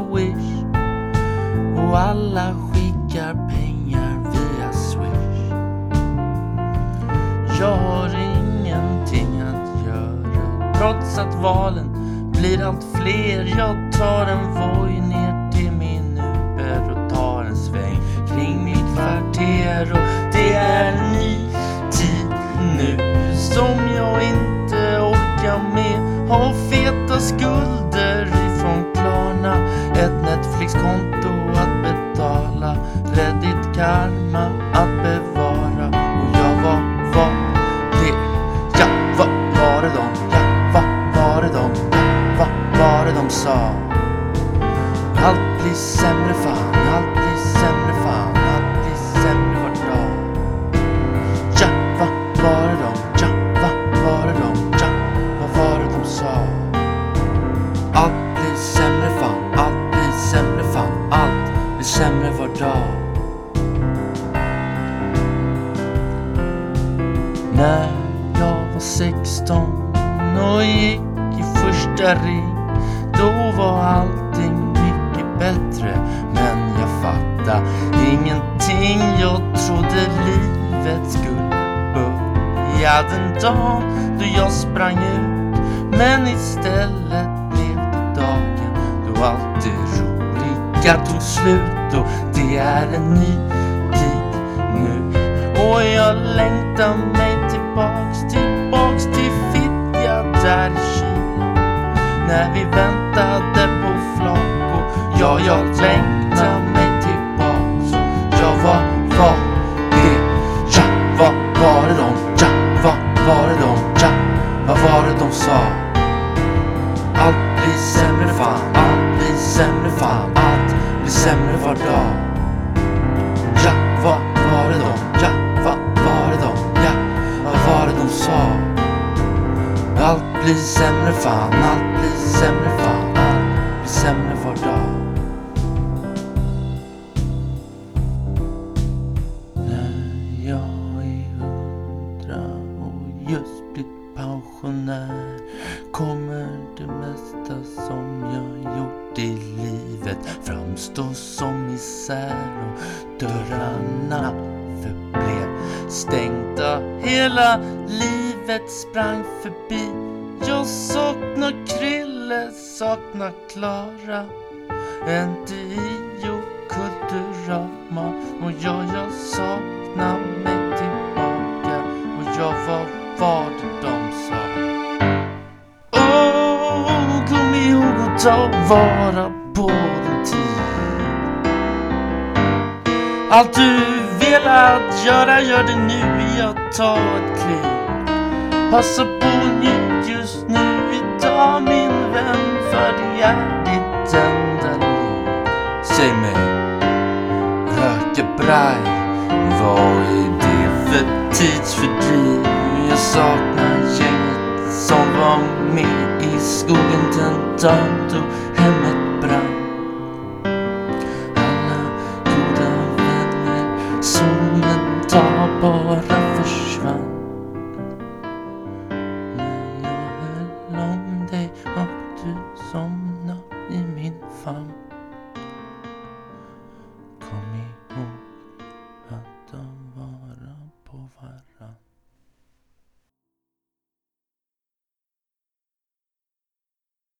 Wish och alla skickar pengar via Swish. Jag har ingenting att göra trots att valen blir allt fler. Jag tar en Voi ner till min Uber och tar en sväng kring mitt kvarter Netflix-konto att betala. Reddit karma att bevara. Och jag var, var det? Ja, vad var det de? Ja, vad var det de? Ja, vad var det de sa? Allt blir 16 och gick i första ring. Då var allting mycket bättre Men jag fattade ingenting. Jag trodde livet skulle börja den dagen då jag sprang ut. Men istället blev det dagen då allt det roliga tog slut. Och det är en ny tid nu. Och jag längtar mig tillbaks, till där i kylan När vi väntade på flak och ja, jag längtar blir sämre fan, allt blir sämre fan, allt blir sämre var dag. När jag är hundra och just blivit pensionär kommer det mesta som jag gjort i livet framstå som misär och dörrarna förblev stängda. Hela livet sprang förbi. Jag saknar Krille, saknar Klara. En Dio Kulturama och jag, jag saknar mig tillbaka och jag var vad de sa. Åh, kom ihåg att ta vara på din tid. Allt du velat göra, gör det nu. Jag tar ett kliv. Passa på nu. njut just nu idag min vän, för det är ditt enda liv. Säg mig, röka braj, vad är det för tidsfördriv? Jag saknar gänget som var med i skogen den dagen då